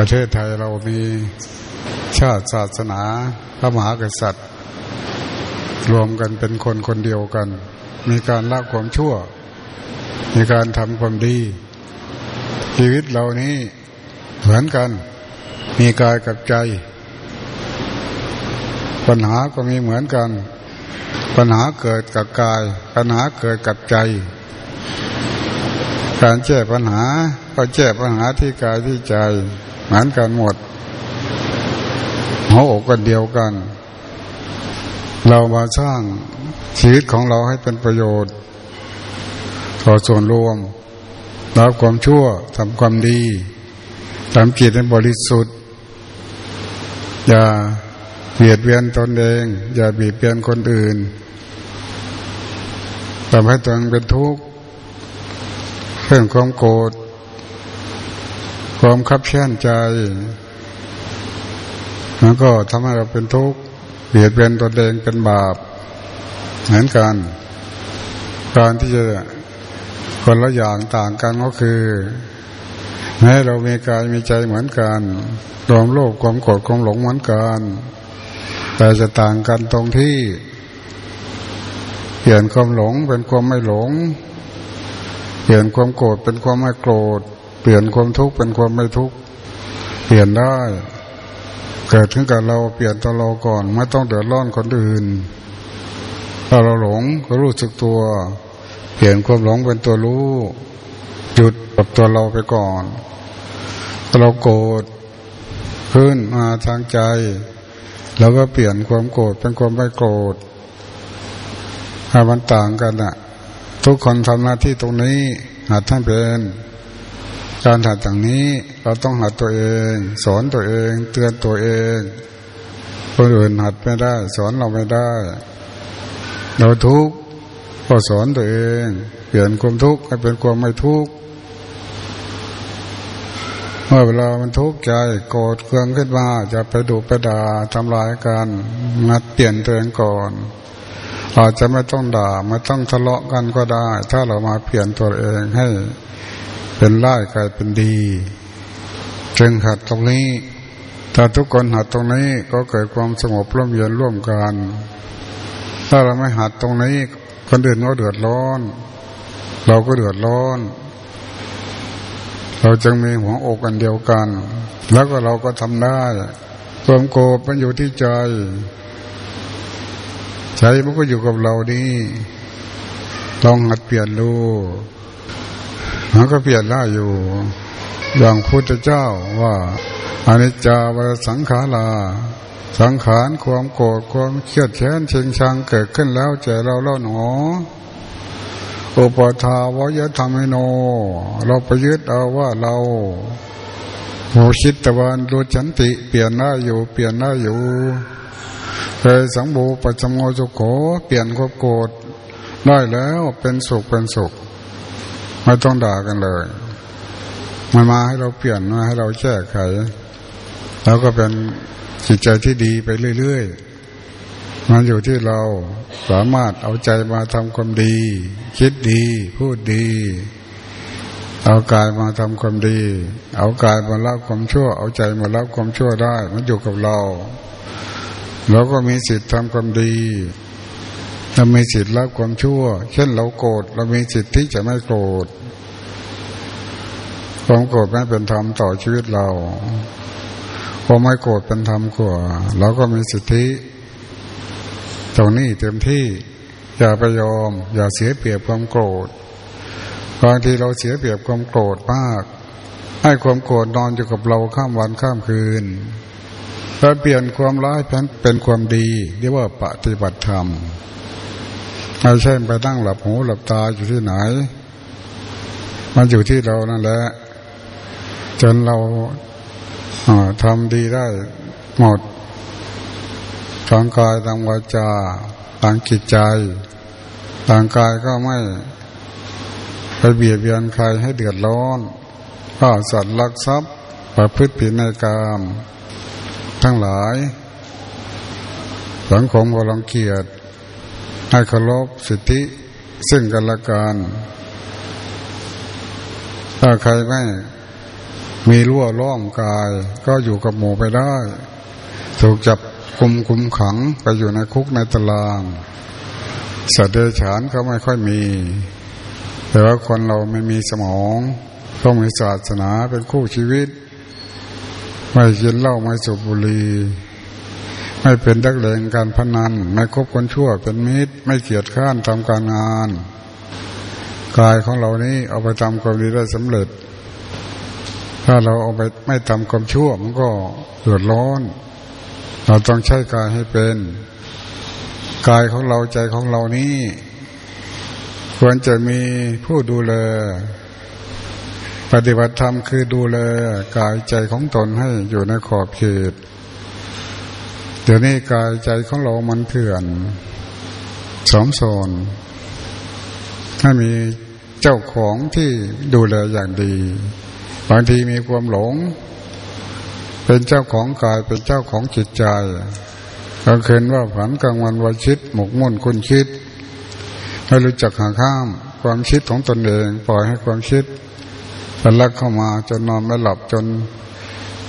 ประเทศไทยเรามีชาติศาสนาพระมหากษัตริย์ รวมกันเป็นคนคนเดียวกัน มีการละความชั่ว มีการทำความดี ชีวิตเรานี้เหมือนกัน มีกายกับใจ ปัญหาก็มีเหมือนกัน ปัญหาเกิดกับกาย ปัญหาเกิดกับใจ การแก้ปัญหาก็แก้ปัญหาที่กายที่ใจ เหมือนกันหมดหัวอกกันเดียวกัน เรามาสร้างชีวิตของเราให้เป็นประโยชน์ ต่อส่วนรวมรับความชั่วทำความดีทำจิตให้บริสุทธิ์ อย่าเบียดเบียนตนเอง อย่าเบียดเบียนคนอื่นทำให้ตัวเองเป็นทุกข์เพิ่มความโกรธ ความขับแค้นใจมันก็ทำให้เราเป็นทุกข์เบียดเบียนตนเองเป็นบาปเหมือนกัน การที่จะคนละอย่างต่างกันก็คือแม้เรามีกายมีใจเหมือนกันรวามโลภความโกรธความหลงเหมือนกัน แต่จะต่างกันตรงที่ เปลี่ยนความหลงเป็นความไม่หลง เปลี่ยนความโกรธเป็นความไม่โกรธ เปลี่ยนความทุกข์เป็นความไม่ทุกข์เปลี่ยนได้ เกิดขึ้นกับเราเปลี่ยนตัวเราก่อนไม่ต้องเดือดร้อนคนอื่นถ้าเราหลงก็รู้สึกตัว เปลี่ยนความหลงเป็นตัวรู้หยุดกับตัวเราไปก่อนถ้าเราโกรธขึ้นมาทางใจแล้วก็เปลี่ยนความโกรธเป็นความไม่โกรธถ้ามันต่างกันอะทุกคนทำหน้าที่ตรงนี้หัดท่านเป็น การหัดอย่างนี้เราต้องหัดตัวเอง สอนตัวเอง เตือนตัวเองคนอื่นหัดไม่ได้ สอนเราไม่ได้ เราทุกข์ก็สอนตัวเอง เปลี่ยนความทุกข์ให้เป็นความไม่ทุกข์เมื่อเวลามันทุกข์ใจโกรธเคืองขึ้นมาจะไปดุไปด่าทำลายกันมาเปลี่ยนตัวเองก่อน อาจจะไม่ต้องด่าไม่ต้องทะเลาะกันก็ได้ ถ้าเรามาเปลี่ยนตัวเองให้ เป็นร้ายกลายเป็นดีจึงหัดตรงนี้ ถ้าทุกคนหัดตรงนี้ก็เกิดความสงบร่มเย็นร่วมกัน ถ้าเราไม่หัดตรงนี้ คนอื่นก็เดือดร้อน เราก็เดือดร้อน เราจึงมีหัวอกกันเดียวกัน แล้วก็เราก็ทำได้ความโกรธมันอยู่ที่ใจ ใจมันก็อยู่กับเรานี่ลองหัดเปลี่ยนดู มันก็เปลี่ยนได้อยู่อย่างพุทธเจ้าว่าอนิจจาวสังขาราสังขารความโกรธความเครียดแค้นเชิงชังเกิดขึ้นแล้วใจเราเล่าหนออุปทาวายธรรมโน เราไปยึดเอาว่าเราโหชิตตะวันดูฉันติเปลี่ยนหน้าอยู่เปลี่ยนหน้าอยู่เคยสังบูปัจจโมจุโขเปลี่ยนความโกรธได้แล้วเป็นสุขเป็นสุข ไม่ต้องด่ากันเลย มันมาให้เราเปลี่ยนมาให้เราแก้ไขแล้วก็เป็นจิตใจที่ดีไปเรื่อยๆ มันอยู่ที่เราสามารถเอาใจมาทำความดี คิดดี พูดดี เอากายมาทำความดี เอากายมาละความชั่ว เอาใจมาละความชั่วได้ มันอยู่กับเรา เราก็มีสิทธิ์ทำความดี เรามีสิทธิ์ละความชั่ว เช่นเราโกรธเรามีสิทธิ์ที่จะไม่โกรธความโกรธไม่เป็นธรรมต่อชีวิตเราพอไม่โกรธเป็นธรรมกว่าเราก็มีสิทธิ ตรงนี้เต็มที่ อย่าไปยอม อย่าเสียเปรียบความโกรธบางทีเราเสียเปรียบความโกรธมาก ให้ความโกรธนอนอยู่กับเราข้ามวันข้ามคืนเราเปลี่ยนความร้ายเป็นความดี เรียกว่าปฏิบัติธรรม ไม่ใช่ไปนั่งหลับหูหลับตาอยู่ที่ไหน มันอยู่ที่เรานั่นแหละจนเราทำดีได้หมดทางกายทางวาจาทางจิตใจทางกายก็ไม่ไปเบียดเบียนใครให้เดือดร้อนก็สัตว์ลักทรัพย์ประพฤติผิดในกามทั้งหลาย สังคมก็รังเกียจ ให้เคารพสิทธิซึ่งกันและกันถ้าใครไม่มีรั่วล้อมกาย ก็อยู่กับหมู่ไปได้ ถูกจับคุมคุมขังไปอยู่ในคุกในตารางสัตว์เดรัจฉานก็ไม่ค่อยมี แต่ว่าคนเราไม่มีสมอง ต้องมีศาสนาเป็นคู่ชีวิต ไม่กินเหล้าไม่สูบบุหรี่ ไม่เป็นดักเลงการพนัน ไม่คบคนชั่วเป็นมิตร ไม่เกียจข้านทำการงาน กายของเรานี้เอาไปทำความดีได้สำเร็จ ถ้าเราเอาไปไม่ทำความชั่วมันก็เดือดร้อน เราต้องใช้กายให้เป็น กายของเราใจของเรานี้ ควรจะมีผู้ดูแลปฏิบัติธรรมคือดูแลกายใจของตนให้อยู่ในขอบเขต ดี๋ยวนี้กายใจของเรามันเถื่อนสมโซนถ้ามีเจ้าของที่ดูแลอย่างดี บางทีมีความหลง เป็นเจ้าของกายเป็นเจ้าของจิตใจกลางคืนว่าผันกลางวันว่าชิด หมกมุ่นคุณคิดไม่รู้จักหาข้ามความคิดของตนเอง ปล่อยให้ความคิดมันลักเข้ามาจนนอนไม่หลับจน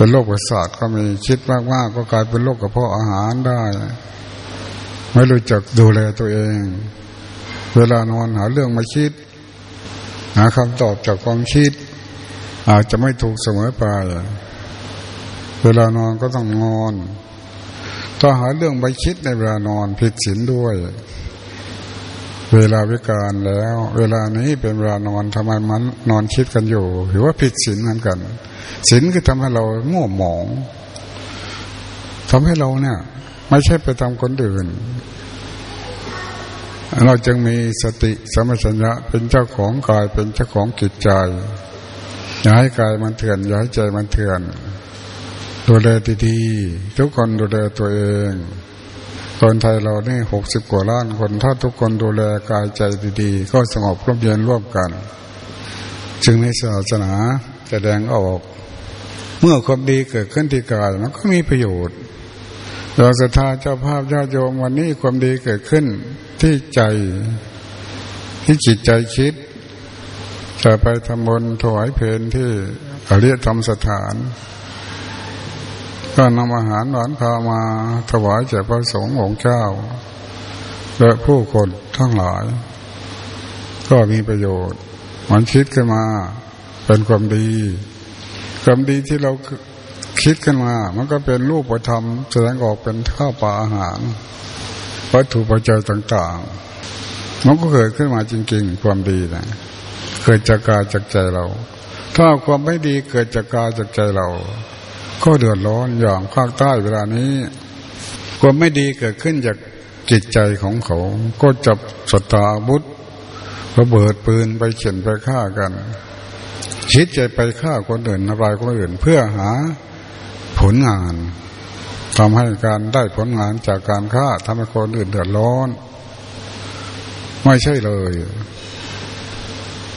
เป็นโรคประสาทก็มีคิดมากๆก็กลายเป็นโรคกระเพาะอาหารได้ ไม่รู้จักดูแลตัวเอง เวลานอนหาเรื่องมาคิด หาคำตอบจากความคิด อาจจะไม่ถูกเสมอไป เวลานอนก็ต้องนอนถ้าหาเรื่องไปคิดในเวลานอนผิดศีลด้วย เวลาวิการแล้ว เวลานี้เป็นเวลานอนทำไมมันนอนคิดกันอยู่ หรือว่าผิดศีลเหมือนกันศีลคือทำให้เราง่วงหมองทำให้เราเนี่ย ไม่ใช่ไปทำคนอื่น เราจึงมีสติสมัชัญญะเป็นเจ้าของกายเป็นเจ้าของจิตใจอย่าให้กายมันเถื่อนอย่าให้ใจมันเถื่อนดูแลดีๆทุกคนดูแลตัวเอง คนไทยเรานี่หกสิบกว่าล้านคน ถ้าทุกคนดูแลกายใจดีๆ ก็สงบร่มเย็นร่วมกัน จึงในศาสนาแสดงออก เมื่อความดีเกิดขึ้นที่กายมันก็มีประโยชน์เราศรัทธาเจ้าภาพญาติโยมวันนี้ความดีเกิดขึ้นที่ใจที่จิตใจคิด จะไปทำบุญถวายเพลนที่อริยธรรมสถาน ก็นำอาหารหวานพามาถวายแก่พระสงฆ์องค์เจ้า และผู้คนทั้งหลาย ก็มีประโยชน์มันคิดขึ้นมา เป็นความดีความดีที่เราคิดขึ้นมา มันก็เป็นรูปธรรมแสดงออกเป็นข้าวปลาอาหาร วัตถุปัจจัยต่างๆ มันก็เกิดขึ้นมาจริง ๆ ความดีนะเกิดจากกายจากใจเรา ถ้าความไม่ดีเกิดจากกายจากใจเรา ก็เดือดร้อนอย่างภาคใต้เวลานี้ความไม่ดีเกิดขึ้นจากจิตใจของเขา ก็จับสตาบุตรระเบิดปืนไปเขียนไปฆ่ากันคิดใจไปฆ่าคนอื่นทำลายคนอื่นเพื่อหาผลงานทำให้การได้ผลงานจากการฆ่าทำให้คนอื่นเดือดร้อน ไม่ใช่เลย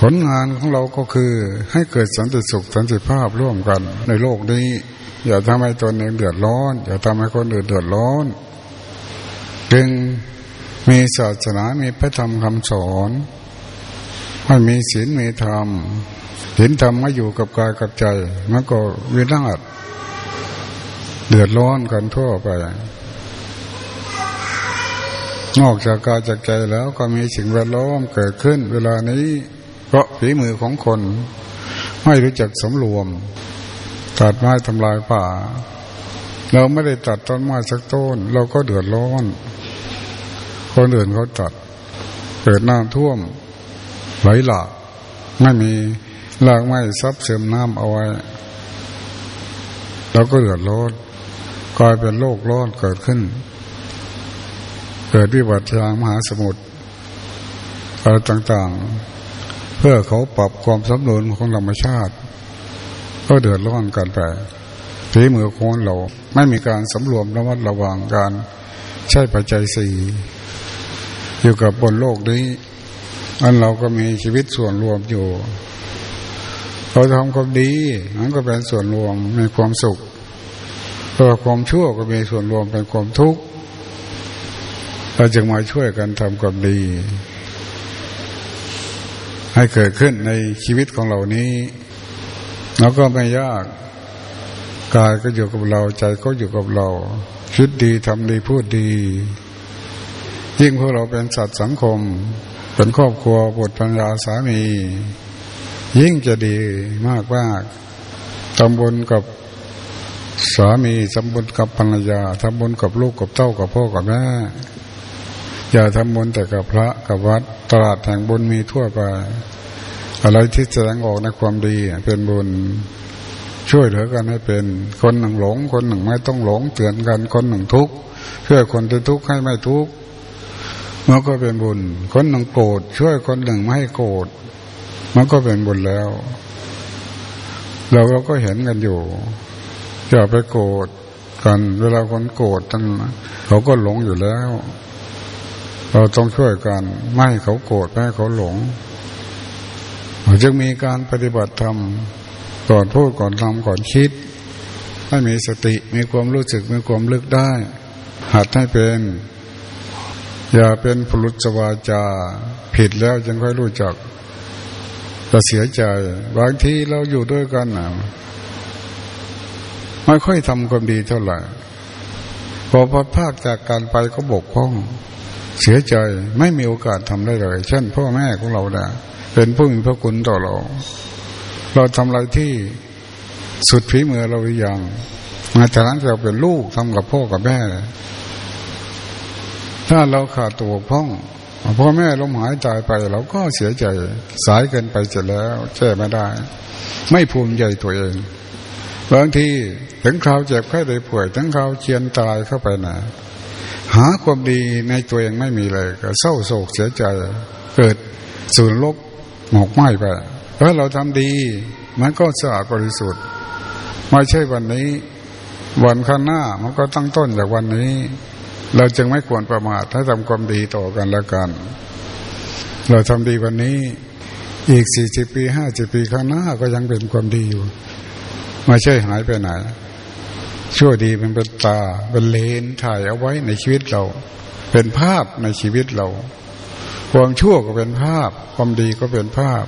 ผลงานของเราก็คือให้เกิดสันติสุขสันติภาพร่วมกันในโลกนี้ อย่าทำให้ตนเองเดือดร้อน อย่าทำให้คนอื่นเดือดร้อน จึงมีศาสนามีพระธรรมคำสอนให้มีศีลมีธรรมเห็นธรรมมาอยู่กับกายกับใจ มันก็วินาศเดือดร้อนกันทั่วไป นอกจากกายจากใจแล้วก็มีสิ่งแวดล้อมเกิดขึ้น เวลานี้เพราะฝีมือของคน ไม่รู้จักสมรวม ตัดไม้ทำลายป่า เราไม่ได้ตัดต้นไม้สักต้น เราก็เดือดร้อน คนอื่นเขาตัด เกิดน้ำท่วมไหลหลากไม่มีลากไม้ซับเสริมน้ำเอาไว้ เราก็เดือดร้อนกลายเป็นโลกร้อนเกิดขึ้น เกิดวิบัติทางมหาสมุทรอะไรต่างๆ เพื่อเขาปรับความสมดุลของธรรมชาติ ก็เดือดร้อนกันไปฝีมือคนเราไม่มีการสำรวมระมัดระวังการใช้ปัจจัยสี่อยู่กับบนโลกนี้ อันเราก็มีชีวิตส่วนรวมอยู่เราทำความดีนั้นก็เป็นส่วนรวมมีความสุขแตัวความชั่วก็มีส่วนรวมเป็นความทุกข์เราจึงมาช่วยกันทำความดี ให้เกิดขึ้นในชีวิตของเรานี้ แล้วก็ไม่ยากกายก็อยู่กับเรา ใจก็อยู่กับเราคิดดีทำดีพูดดี ยิ่งพวกเราเป็นสัตว์สังคม เป็นครอบครัวบุตรภรรยาสามี ยิ่งจะดีมากมากทำบุญกับสามีทำบุญกับภรรยาทำบุญกับลูกกับเต้ากับพ่อกับแม่อย่าทำบุญแต่กับพระกับวัด ตลาดแห่งบุญมีทั่วไป อะไรที่แสดงออกในความดีเป็นบุญช่วยเหลือกันให้เป็นคนหนึ่งหลง คนหนึ่งไม่ต้องหลง เตือนกันคนหนึ่งทุกข์ช่วยคนที่ทุกข์ให้ไม่ทุกข์มันก็เป็นบุญ คนหนึ่งโกรธช่วยคนหนึ่งไม่ให้โกรธมันก็เป็นบุญแล้ว เราเราก็เห็นกันอยู่อย่าไปโกรธกัน เวลาคนโกรธทั้งเขาก็หลงอยู่แล้ว เราต้องช่วยกัน ไม่ให้เขาโกรธไม่ให้เขาหลง จึงมีการปฏิบัติธรรมก่อนพูดก่อนทำก่อนคิด ให้มีสติมีความรู้สึกมีความลึกได้ หัดให้เป็น อย่าเป็นผลุสวาจา ผิดแล้วจึงค่อยรู้จักจะเสียใจบางทีเราอยู่ด้วยกันนะไม่ค่อยทำความดีเท่าไหร่พอพัดภาคจากการไปก็บกพร่อง เสียใจไม่มีโอกาสทำได้เลย เช่น พ่อแม่ของเราเนี่ย เป็นผู้มีพระคุณต่อเรา เราทำอะไรที่สุดฝีมือเราหรือยังมาจากนั้นเราเป็นลูกทำกับพ่อกับแม่ ถ้าเราขาดตัวพ่องพ่อแม่ล้มหายตายไปเราก็เสียใจสายเกินไปเสร็จแล้วแก้ไม่ได้ ไม่ภูมิใจตัวเองบางทีถึงคราวเจ็บไข้ได้ป่วย ถึงคราวเชียนตายเข้าไปนะหาความดีในตัวเองไม่มีเลย ก็เศร้าโศกเสียใจ เกิดสูญลบ หมกไหม้ไปถ้าเราทำดี มันก็สะอาดบริสุทธิ์ไม่ใช่วันนี้ วันข้างหน้ามันก็ตั้งต้นจากวันนี้ เราจึงไม่ควรประมาทถ้าทำความดีต่อกันแล้วกัน เราทำดีวันนี้ อีกสี่สิบปีห้าสิบปีข้างหน้าก็ยังเป็นความดีอยู่ไม่ใช่หายไปไหนชั่วดีมันเป็นตาเป็นเลนถ่ายเอาไว้ในชีวิตเรา เป็นภาพในชีวิตเรา ความชั่วก็เป็นภาพ ความดีก็เป็นภาพ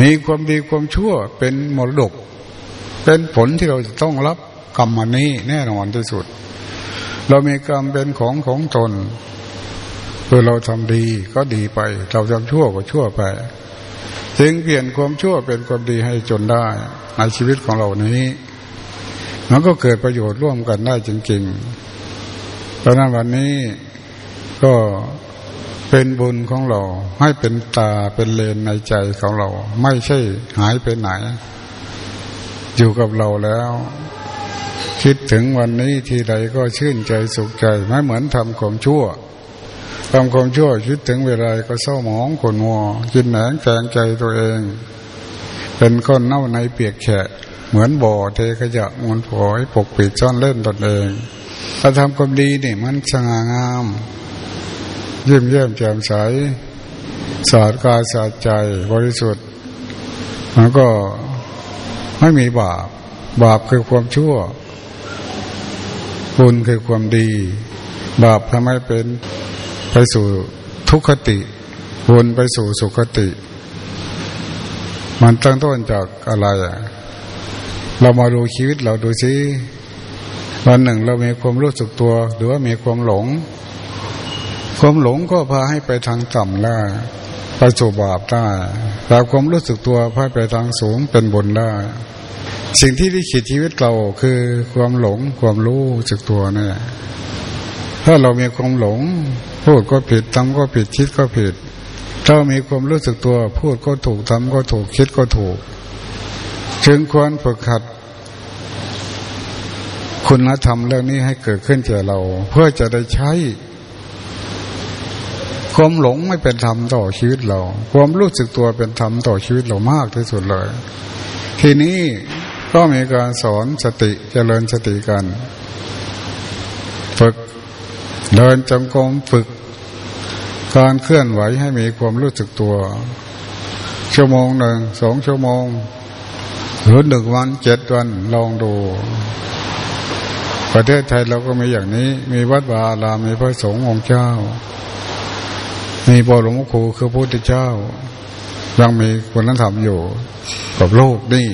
มีความดีความชั่วเป็นมรดก เป็นผลที่เราจะต้องรับกรรมนนี้แน่นอนที่สุด เรามีกรรมเป็นของของตนเมื่อเราทำดีก็ดีไป เราทำชั่วก็ชั่วไปจึงเปลี่ยนความชั่วเป็นความดีให้จนได้ ในชีวิตของเรานี้ มันก็เกิดประโยชน์ร่วมกันได้จริงๆเพราะนั้นวันนี้ก็ เป็นบุญของเรา ให้เป็นตาเป็นเลนในใจของเรา ไม่ใช่หายไปไหน อยู่กับเราแล้ว คิดถึงวันนี้ทีใดก็ชื่นใจสุขใจ ไม่เหมือนทำความชั่วทำความชั่วคิดถึงเวลาก็เศร้าหมองขนมัวกินแหนงแกงใจตัวเอง เป็นคนเน่าในเปียกแฉะ เหมือนบ่อเทขยะมวลผอยปกปิดซ่อนเล่นตนเองถ้าทำความดีนี่มันสง่างาม ยี่มเยี่มแจ่มใสสาดกายสาดใจบริสุทธิ์มันก็ไม่มีบาป บาปคือความชั่ว บุญคือความดี บาปทำให้เป็นไปสู่ทุกขติบุญไปสู่สุขติ มันตั้งต้นจากอะไรอะเรามาดูชีวิตเราดูซิวันหนึ่งเรามีความรู้สึกตัว หรือว่ามีความหลง ความหลงก็พาให้ไปทางต่ำได้ไปสู่บาปได้แต่ความรู้สึกตัวพาไปทางสูงเป็นบุญได้ สิ่งที่ลิขิตชีวิตเราคือความหลงความรู้สึกตัวนี่ถ้าเรามีความหลง พูดก็ผิดทำก็ผิดคิดก็ผิด ถ้ามีความรู้สึกตัว พูดก็ถูกทำก็ถูกคิดก็ถูก จึงควรฝึกหัดคุณธรรมเรื่องนี้ให้เกิดขึ้นแก่เรา เพื่อจะได้ใช้ ความหลงไม่เป็นธรรมต่อชีวิตเรา ความรู้สึกตัวเป็นธรรมต่อชีวิตเรามากที่สุดเลย ทีนี้ก็มีการสอนสติจเจริญสติกัน ฝึกเดินจงกรมฝึก การเคลื่อนไหวให้มีความรู้สึกตัว ชั่วโมงหนึ่งสองชั่วโมง หรือหนึ่งวันเจ็ดวันลองดู ประเทศไทยเราก็มีอย่างนี้ มีวัดวาลามีพระสงฆ์องค์เจ้า มีบรมครูคือพระพุทธเจ้า ยังมีคุณธรรมอยู่กับโลกนี่